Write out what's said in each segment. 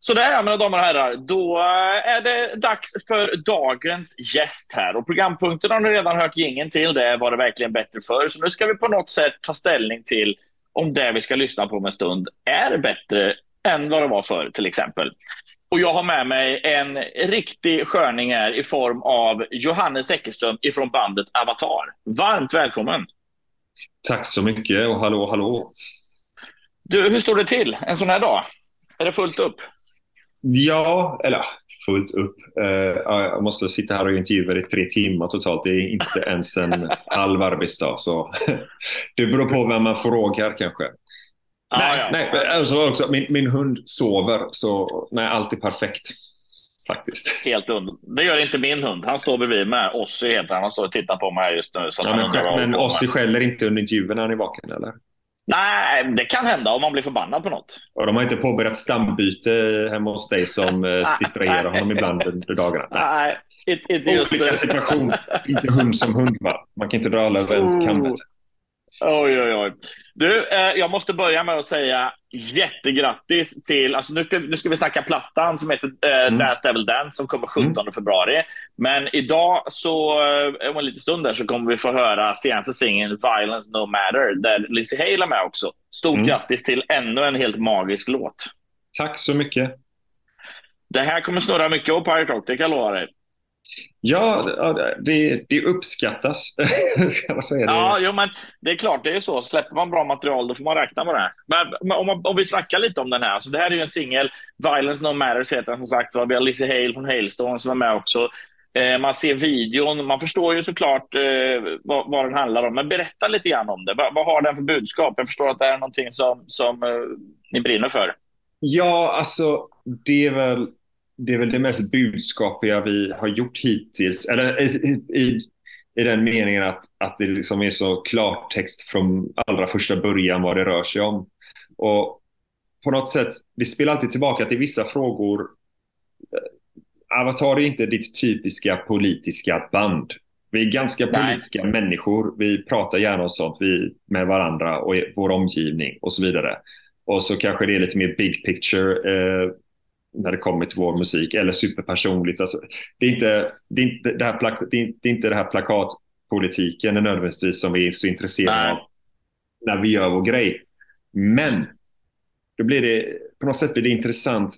Sådär, mina damer och herrar. Då är det dags för dagens gäst här. Och programpunkten har ni redan hört gingen till. Det var det verkligen bättre för. Så nu ska vi på något sätt ta ställning till om det vi ska lyssna på om en stund är bättre än vad det var förr, till exempel. Och jag har med mig en riktig sköning här i form av Johannes Eckerström ifrån bandet Avatar. Varmt välkommen! Tack så mycket och hallå, hallå! Du, hur står det till en sån här dag? Är det fullt upp? Ja, eller fullt upp. Uh, jag måste sitta här och intervjua i tre timmar totalt. Det är inte ens en halv arbetsdag. Så det beror på vem man frågar kanske. Ah, nej, ja. nej alltså också, min, min hund sover, så nej, allt är perfekt. Faktiskt. Helt underbart. Det gör inte min hund. Han står bredvid mig. Ossi heter han. Han står och tittar på mig just nu. Så ja, men men Ossi skäller inte under intervjun när han är vaken, eller? Nej, det kan hända om man blir förbannad på något. Och de har inte påbörjat stambyte hemma hos dig som eh, distraherar honom ibland under dagarna? Nej, inte just Olika situation. inte hund som hund, va? Man kan inte dra alla över en kam. Oj, oj, oj. Du, eh, jag måste börja med att säga jättegrattis till, alltså nu, nu ska vi snacka plattan som heter eh, mm. Dance Devil Dance som kommer 17 mm. februari. Men idag, så, eh, om en liten stund där, så kommer vi få höra senaste singeln Violence No Matter, där Lizzie Hale är med också. Stort mm. grattis till ännu en helt magisk låt. Tack så mycket. Det här kommer snurra mycket på Pirate Rock, det kan jag lova dig. Ja, det, det uppskattas. Ska man säga. Ja, jo, men det är klart, det är så. Släpper man bra material, då får man räkna med det. Men om, man, om vi snackar lite om den här. Så det här är ju en singel. Violence No Matters heter den som sagt. Vi har Lizzie Hale från Hailstone som är med också. Eh, man ser videon. Man förstår ju såklart eh, vad, vad den handlar om. Men berätta lite grann om det. Va, vad har den för budskap? Jag förstår att det är någonting som, som eh, ni brinner för. Ja, alltså det är väl det är väl det mest budskapiga vi har gjort hittills. Eller i, i, i den meningen att, att det liksom är så klartext från allra första början vad det rör sig om. Och på något sätt, det spelar alltid tillbaka till vissa frågor. Avatar är inte ditt typiska politiska band. Vi är ganska politiska Nej. människor. Vi pratar gärna om sånt vi, med varandra och vår omgivning och så vidare. Och så kanske det är lite mer big picture eh, när det kommer till vår musik eller superpersonligt. Alltså, det, är inte, det, är inte det, här plak, det, är, det är inte det här plakatpolitiken nödvändigtvis som vi är så intresserade Nej. av när vi gör vår grej. Men då blir det, på något sätt blir det intressant.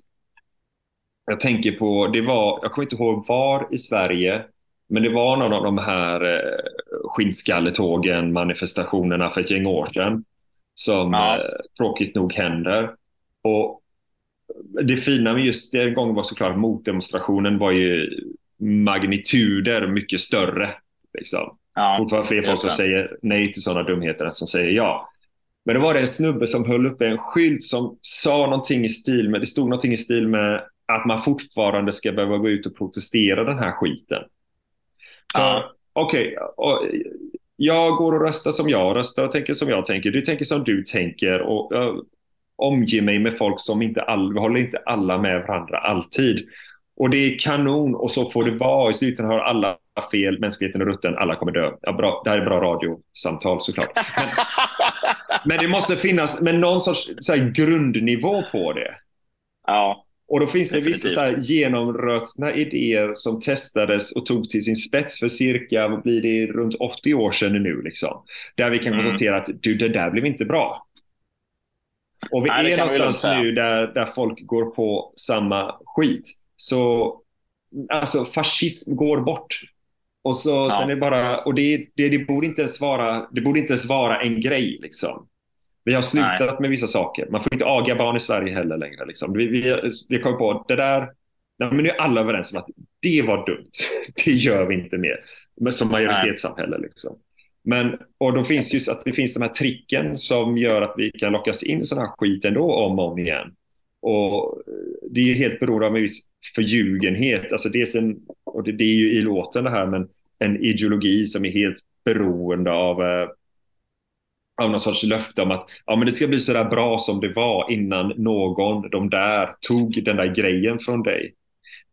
Jag tänker på, det var, jag kommer inte ihåg var i Sverige, men det var någon av de här eh, skinnskalletågen, manifestationerna för ett gäng år sedan som ja. eh, tråkigt nog händer. Och det fina med just den gången var såklart motdemonstrationen var ju magnituder mycket större. Liksom. Ja, Fortfarande fler folk som säger nej till sådana dumheter än som säger ja. Men det var det en snubbe som höll upp en skylt som sa någonting i stil med, det stod någonting i stil med att man fortfarande ska behöva gå ut och protestera den här skiten. Ja. Okej, okay, jag går och röstar som jag röstar och tänker som jag tänker. Du tänker som du tänker. Och, omge mig med folk som inte all, håller inte alla med varandra alltid. Och det är kanon och så får det vara. I slutändan har alla fel, mänskligheten är rutten, alla kommer dö. Ja, bra. Det här är bra radiosamtal såklart. Men, men det måste finnas men någon sorts så här, grundnivå på det. Ja. Och då finns det Definitivt. vissa så här genomrötna idéer som testades och tog till sin spets för cirka, vad blir det, runt 80 år sedan nu. Liksom. Där vi kan mm. konstatera att du, det där blev inte bra. Och vi Nej, är någonstans nu där, där folk går på samma skit. Så alltså fascism går bort. Och så ja. sen är det bara, och det, det, det, borde inte ens vara, det borde inte ens vara en grej liksom. Vi har slutat Nej. med vissa saker. Man får inte aga barn i Sverige heller längre. Liksom. Vi, vi, vi kom på det där, nej, men nu är alla överens om att det var dumt. Det gör vi inte mer. Men som majoritetssamhälle liksom. Men, och då finns just att det finns de här tricken som gör att vi kan lockas in i sån här skit ändå om och om igen. Och det är helt beroende av en viss förljugenhet. Alltså det, är en, och det, det, är ju i låten det här, men en ideologi som är helt beroende av, eh, av någon sorts löfte om att ja, men det ska bli så där bra som det var innan någon, de där, tog den där grejen från dig.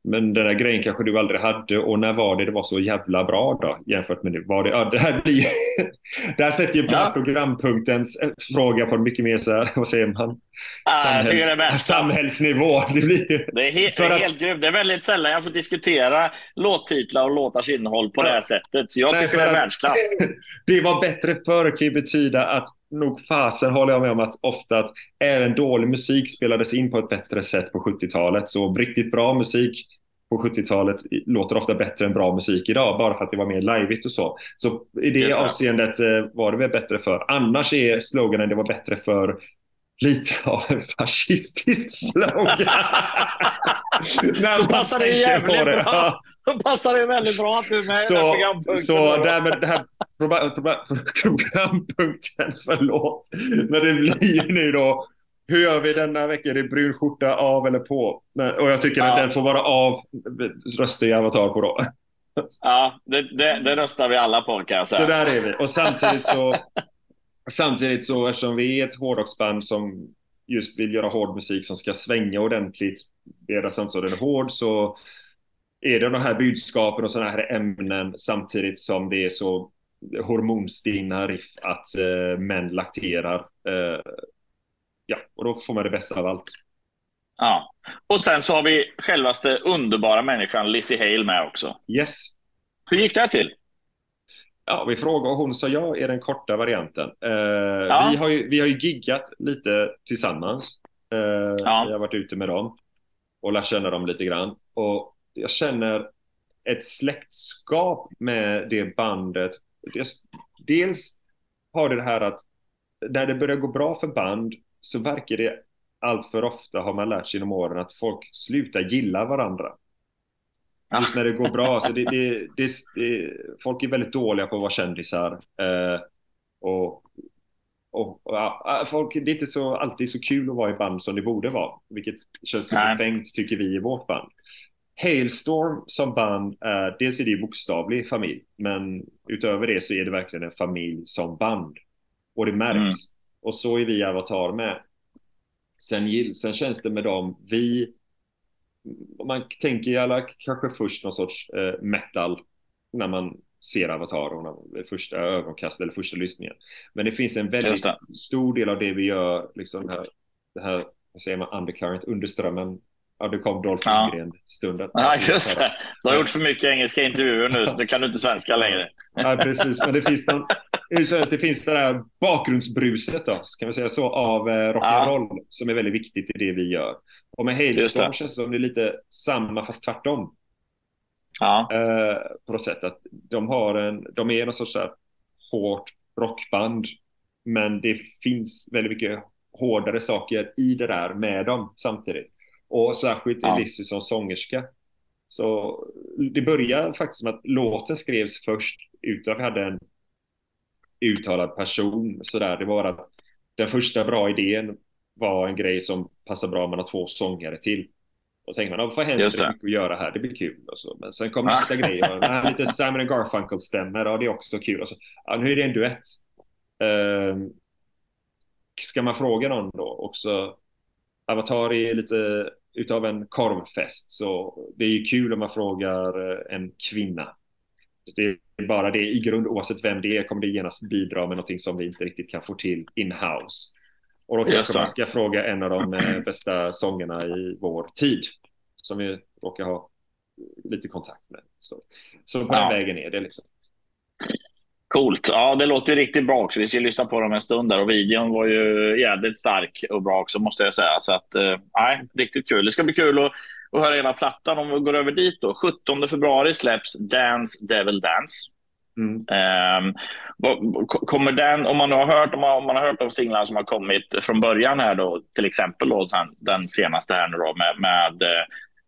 Men den där grejen kanske du aldrig hade och när var det det var så jävla bra då jämfört med nu? Var det, ja, det här blir det här sätter ju ja. programpunktens fråga på mycket mer så här, vad säger man? Ah, samhälls, det är samhällsnivå. Det, blir, det är, he det är att, helt grymt. Det är väldigt sällan jag får diskutera låttitlar och låtars innehåll på ja. det här sättet. Så jag Nej, tycker det är världsklass. det var bättre förr kan ju betyda att nog fasen håller jag med om att ofta att även dålig musik spelades in på ett bättre sätt på 70-talet. Så riktigt bra musik på 70-talet låter ofta bättre än bra musik idag, bara för att det var mer liveigt och så. Så i det avseendet eh, var det väl bättre för. Annars är sloganen det var bättre för lite av en fascistisk slogan. När man passar det jävligt bra. Då passar det väldigt bra att du är med så, i den programpunkten. Så därmed det här programpunkten, förlåt. Men det blir nu då hur gör vi denna vecka? Är det brun skjorta av eller på? Och jag tycker ja. att den får vara av. Röstar i Avatar på då. Ja, det, det, det, röstar vi alla på kan jag säga. Så där är vi. Och samtidigt så, samtidigt så eftersom vi är ett hårdrocksband som just vill göra hård musik som ska svänga ordentligt, leda samtidigt som den är hård, så är det de här budskapen och sådana här ämnen samtidigt som det är så hormonstinna riff att eh, män lakterar. Eh, ja, och då får man det bästa av allt. Ja, och sen så har vi självaste underbara människan Lizzie Hale med också. Yes. Hur gick det här till? Ja, vi frågade och hon sa ja är den korta varianten. Eh, ja. vi, har ju, vi har ju giggat lite tillsammans. Eh, ja. Vi har varit ute med dem och lärt känna dem lite grann. Och jag känner ett släktskap med det bandet. Dels har det det här att när det börjar gå bra för band så verkar det allt för ofta har man lärt sig genom åren att folk slutar gilla varandra. Just när det går bra. Så det, det, det, folk är väldigt dåliga på att vara kändisar. Eh, och, och, och, folk, det är inte så, alltid så kul att vara i band som det borde vara. Vilket känns så befängt tycker vi i vårt band. Hailstorm som band, eh, dels är det bokstavlig familj. Men utöver det så är det verkligen en familj som band. Och det märks. Mm. Och så är vi Avatar med. Sen, sen känns det med dem, vi, man tänker alla kanske först någon sorts eh, metal när man ser Avatar och första ögonkast eller första lyssningen. Men det finns en väldigt stor del av det vi gör, liksom här, det här, vad säger man, undercurrent, underströmmen. Ja, det kom Dolph Lundgren-stunden. Ja, just det. Du har gjort för mycket engelska intervjuer nu, så nu kan du inte svenska längre. Ja, precis. Men det finns någon, det finns det där bakgrundsbruset då, kan vi säga så, av eh, rock'n'roll ja. som är väldigt viktigt i det vi gör. Och med Hailstorm känns det som det är lite samma fast tvärtom. Ja. Eh, på något sätt att de har en, de är någon sorts så här hårt rockband, men det finns väldigt mycket hårdare saker i det där med dem samtidigt. Och särskilt ja. Lizzie som sångerska. Så det börjar faktiskt med att låten skrevs först utan att vi hade en uttalad person. Så där. Det var att den första bra idén var en grej som passar bra med två sångare till. Och tänkte man, vad händer? Det. det mycket att göra här, det blir kul. Och så. Men sen kom nästa grej, och, lite Simon Garfunkel-stämmer, ja det är också kul. Och så, ja, nu är det en duett. Uh, ska man fråga någon då? Också, Avatar är lite utav en korvfest, så det är ju kul om man frågar eh, en kvinna. Det är bara det i grund, oavsett vem det är, kommer det genast bidra med någonting som vi inte riktigt kan få till in-house. Och då kanske man ska fråga en av de eh, bästa sångerna i vår tid, som vi råkar ha lite kontakt med. Så, så på ja. den vägen är det liksom. Coolt. Ja, det låter riktigt bra också. Vi ska lyssna på dem en stund där och videon var ju jävligt stark och bra också måste jag säga. Så att, eh, nej, riktigt kul. Det ska bli kul att, att höra hela plattan om vi går över dit då. 17 februari släpps Dance Devil Dance. Mm. Um, kommer den, om man har hört, om man, om man har hört de singlarna som har kommit från början här då, till exempel då, den senaste här nu då med, med,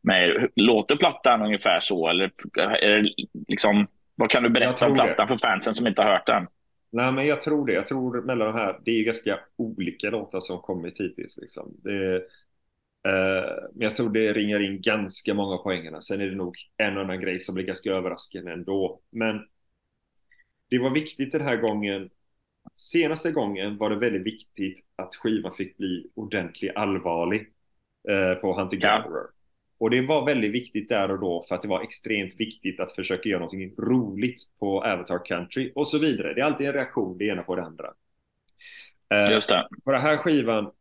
med låter plattan ungefär så eller är det liksom, vad kan du berätta om plattan det. för fansen som inte har hört den? Nej, men jag tror det. Jag tror mellan de här, det är ju ganska olika låtar som kommit hittills. Liksom. Det, eh, men jag tror det ringar in ganska många poängerna. Sen är det nog en annan grej som blir ganska överraskande ändå. Men det var viktigt den här gången. Senaste gången var det väldigt viktigt att skivan fick bli ordentligt allvarlig eh, på Hunter Gatherer. Ja. Och det var väldigt viktigt där och då för att det var extremt viktigt att försöka göra någonting roligt på Avatar Country och så vidare. Det är alltid en reaktion det ena på det andra. Eh, Just det. På den här skivan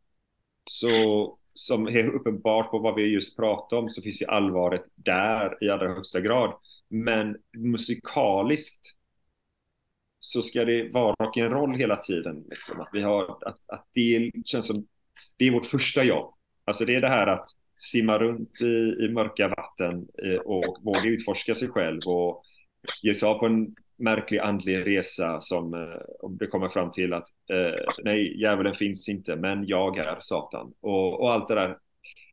så som är uppenbart på vad vi just pratat om så finns ju allvaret där i allra högsta grad. Men musikaliskt så ska det vara rock'n'roll hela tiden. Liksom. Att, vi har, att, att det känns som det är vårt första jobb. Alltså det är det här att simma runt i, i mörka vatten eh, och våga utforska sig själv och ge sig av på en märklig andlig resa som eh, det kommer fram till att eh, nej, djävulen finns inte, men jag är Satan. Och, och allt det där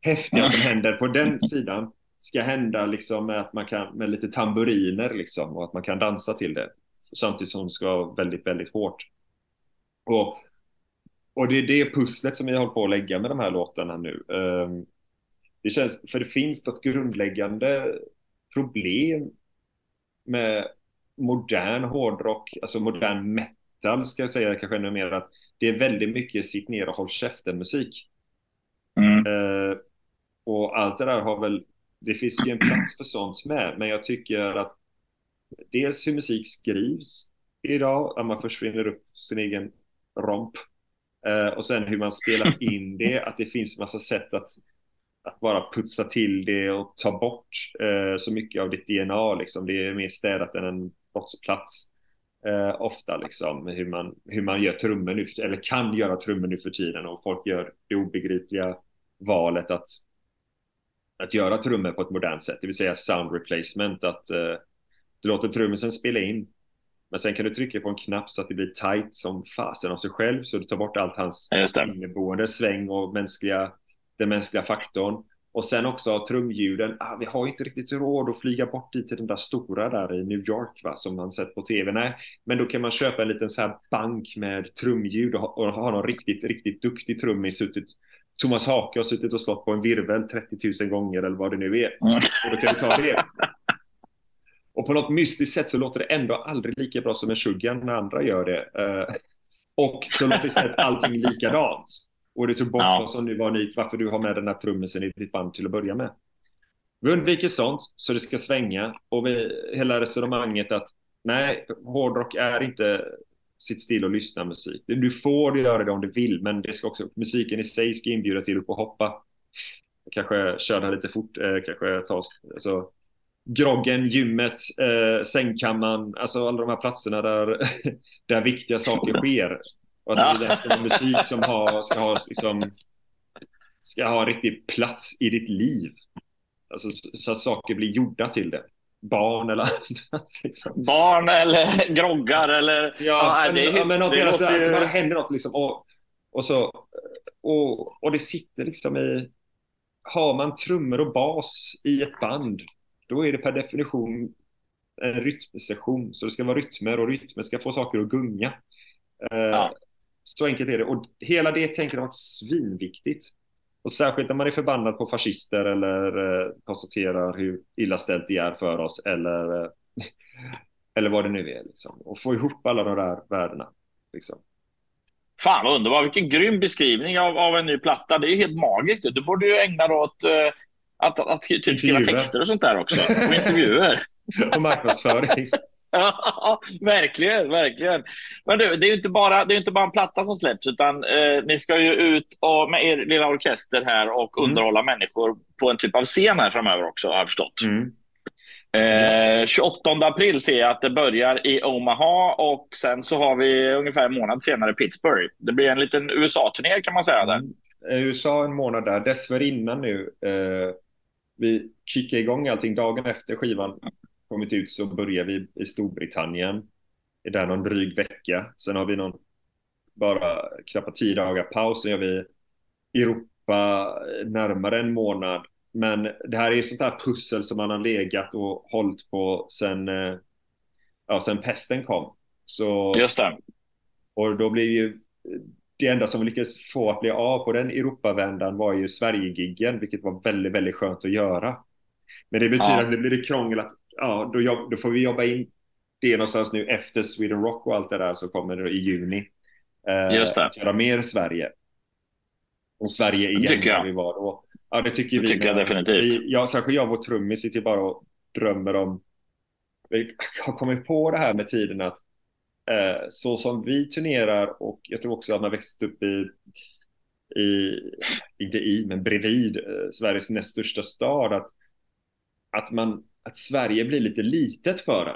häftiga som händer på den sidan ska hända liksom med att man kan med lite tamburiner liksom och att man kan dansa till det samtidigt som det ska vara väldigt, väldigt hårt. Och, och det är det pusslet som jag håller på att lägga med de här låtarna nu. Um, det känns, för det finns något grundläggande problem med modern hårdrock, alltså modern metal ska jag säga kanske ännu mer att det är väldigt mycket sitt ner och håll käften musik. Mm. Uh, och allt det där har väl, det finns ju en plats för sånt med, men jag tycker att dels hur musik skrivs idag, att man försvinner upp sin egen romp. Uh, och sen hur man spelar in det, att det finns massa sätt att att bara putsa till det och ta bort uh, så mycket av ditt DNA. Liksom. Det är mer städat än en brottsplats. Eh, ofta liksom hur man, hur man gör trummor nu, eller kan göra trummor nu för tiden och folk gör det obegripliga valet att, att göra trummor på ett modernt sätt, det vill säga sound replacement, att eh, du låter trummisen spela in men sen kan du trycka på en knapp så att det blir tight som fasen av sig själv så du tar bort allt hans inneboende sväng och mänskliga, den mänskliga faktorn och sen också trumljuden. Ah, vi har inte riktigt råd att flyga bort dit till den där stora där i New York va, som man sett på tv. Nej, men då kan man köpa en liten så här bank med trumljud och ha, och ha någon riktigt, riktigt duktig trummis suttit Thomas Hake har suttit och slått på en virvel 30 000 gånger eller vad det nu är. Och då kan du ta det. Och på något mystiskt sätt så låter det ändå aldrig lika bra som en Sugar när andra gör det. Uh, och så låter istället allting likadant. Och du tog bort ja. vad som nu var nikt, varför du har med den här trummisen i ditt band till att börja med. Vi undviker sånt så det ska svänga och vi, hela resonemanget att nej, hårdrock är inte sitt still och lyssna musik. Du får göra det om du vill, men det ska också, musiken i sig ska inbjuda till och hoppa. Kanske köra lite fort, eh, kanske ta alltså, groggen, gymmet, eh, sängkammaren, alltså alla de här platserna där, där viktiga saker sker. Och att det ska vara musik som har, ska ha liksom, ska ha riktig plats i ditt liv. Alltså, så att saker blir gjorda till det. Barn eller annat. Liksom. Barn eller groggar eller... Ja, ja men, det, men något det att det händer något liksom. Och, och, så, och, och det sitter liksom i... Har man trummor och bas i ett band, då är det per definition en rytmsession. Så det ska vara rytmer och rytmer ska få saker att gunga. Eh, ja. Så enkelt är det. Och hela det tänket har varit svinviktigt. Och särskilt när man är förbannad på fascister eller eh, konstaterar hur illa ställt det är för oss eller, eh, eller vad det nu är. Liksom. Och få ihop alla de där värdena. Liksom. Fan vad underbart, vilken grym beskrivning av, av en ny platta. Det är ju helt magiskt. Du borde ju ägna dig åt uh, att, att, att typ skriva texter och sånt där också. Och intervjuer. och marknadsföring. Ja, verkligen, verkligen. Men du, det är ju inte bara, det är inte bara en platta som släpps, utan eh, ni ska ju ut och, med er lilla orkester här och mm. underhålla människor på en typ av scen här framöver också, har jag förstått. Mm. Eh, 28 april ser jag att det börjar i Omaha och sen så har vi ungefär en månad senare Pittsburgh. Det blir en liten USA-turné kan man säga. Där. Mm. USA en månad där. Dessförinnan nu, eh, vi kickar igång allting dagen efter skivan kommit ut så börjar vi i Storbritannien. Är där någon dryg vecka. Sen har vi någon bara knappt tio dagar paus. Sen gör vi Europa närmare en månad. Men det här är ju sånt där pussel som man har legat och hållit på sen, eh, ja, sen pesten kom. Så, Just det. Och då blir ju det enda som vi lyckades få att bli av på den Europavändan var ju Sverigegiggen, vilket var väldigt, väldigt skönt att göra. Men det betyder ja. att det blir krångel att ja, då, jobb, då, får vi jobba in det någonstans nu efter Sweden Rock och allt det där som kommer i juni. Eh, Just det. Att göra mer Sverige. Och Sverige igen tycker jag. vi var då. Ja, det tycker det vi. Tycker jag definitivt. Vi, ja, särskilt jag och vår trummis sitter bara och drömmer om vi har kommit på det här med tiden att eh, så som vi turnerar och jag tror också att man växt upp i i, inte i, men bredvid eh, Sveriges näst största stad, att, att, man, att Sverige blir lite litet för en.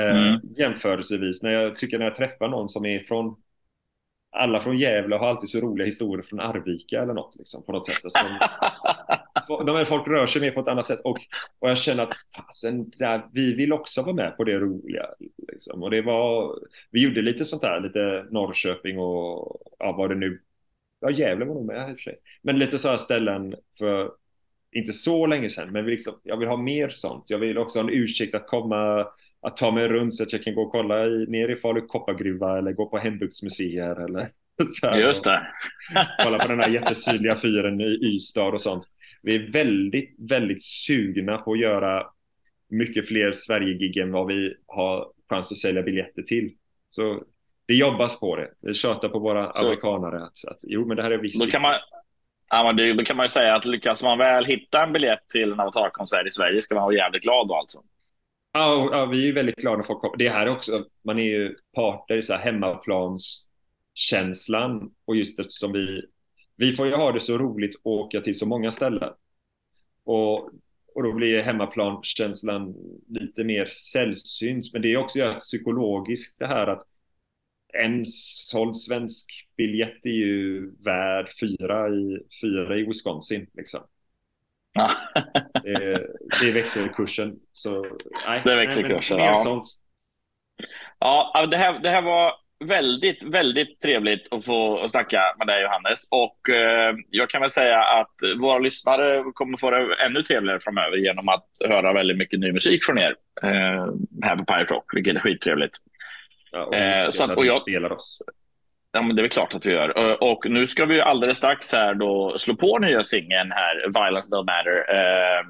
Eh, mm. jämförelsevis när jag tycker när jag träffar någon som är från alla från Gävle har alltid så roliga historier från Arvika eller något liksom, på något sätt. Alltså, de, de folk rör sig mer på ett annat sätt och, och jag känner att fasen, där, vi vill också vara med på det roliga. Liksom. Och det var, vi gjorde lite sånt där, lite Norrköping och ja, vad det nu Ja, Gävle var nog med i och för sig. Men lite sådana ställen för inte så länge sedan, men liksom, jag vill ha mer sånt. Jag vill också ha en ursäkt att komma, att ta mig runt så att jag kan gå och kolla i, ner i Falu koppargruva eller gå på hembygdsmuseer eller så här, Just det. kolla på den här jättesydliga fyren i Ystad och sånt. Vi är väldigt, väldigt sugna på att göra mycket fler Sverige-gig än vad vi har chans att sälja biljetter till. Så det jobbas på det. Vi tjatar på våra så, amerikanare att, att jo, men det här är visst. Då kan man, ja, men det, då kan man ju säga att lyckas man väl hitta en biljett till en avatarkonsert i Sverige ska man vara jävligt glad då alltså. Ja, ja, vi är väldigt glada när folk kommer. Det här också, man är ju parter i så här hemmaplanskänslan och just eftersom vi, vi får ju ha det så roligt att åka till så många ställen. Och, och då blir hemmaplanskänslan lite mer sällsynt. Men det är också psykologiskt det här att en såld svensk biljett är ju värd fyra i, fyra i Wisconsin. Liksom. det, är, det är växelkursen. Så, nej, det är växelkursen, nej, ja. Sånt. Ja, det här, det här var väldigt, väldigt trevligt att få snacka med dig Johannes. Och eh, jag kan väl säga att våra lyssnare kommer få det ännu trevligare framöver genom att höra väldigt mycket ny musik från er eh, här på Pirate Rock, vilket är skittrevligt. Ja, och eh, så att, och jag, spelar oss. Ja, men det är väl klart att vi gör. Eh, och nu ska vi alldeles strax här då slå på nya singeln här, Violence Don't Matter. Eh,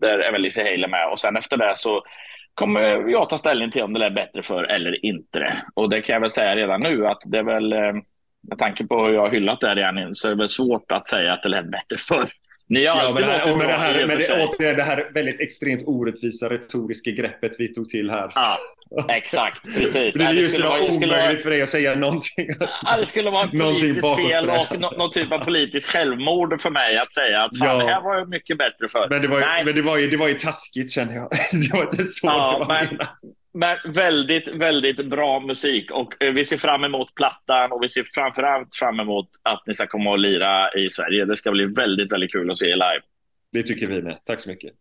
där är väl Lizzie Haley med. Och sen efter det så kommer jag ta ställning till om det är bättre för eller inte. Och det kan jag väl säga redan nu att det är väl, eh, med tanke på hur jag har hyllat det här igen, så är det väl svårt att säga att det lät bättre för. Ni har ja, men det här, men det här, men det, återigen, det här väldigt extremt orättvisa retoriska greppet vi tog till här. Ja, exakt, precis. det det, det omöjligt vara, för dig att säga någonting. Ja, det skulle vara politiskt fel och no, någon typ av politiskt självmord för mig att säga att fan, ja. det här var mycket bättre för. Men det var, ju, men det var, ju, det var ju taskigt känner jag. Det var inte så ja, det var men, men väldigt, väldigt bra musik och eh, vi ser fram emot plattan och vi ser framförallt fram emot att ni ska komma och lira i Sverige. Det ska bli väldigt, väldigt kul att se er live. Det tycker vi med. Tack så mycket.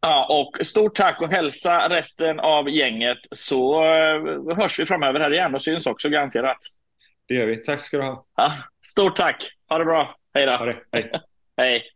Ja, och stort tack och hälsa resten av gänget så eh, hörs vi framöver här igen och syns också garanterat. Det gör vi. Tack ska du ha. Ja, stort tack. Ha det bra. Hej då. Hej. Hej.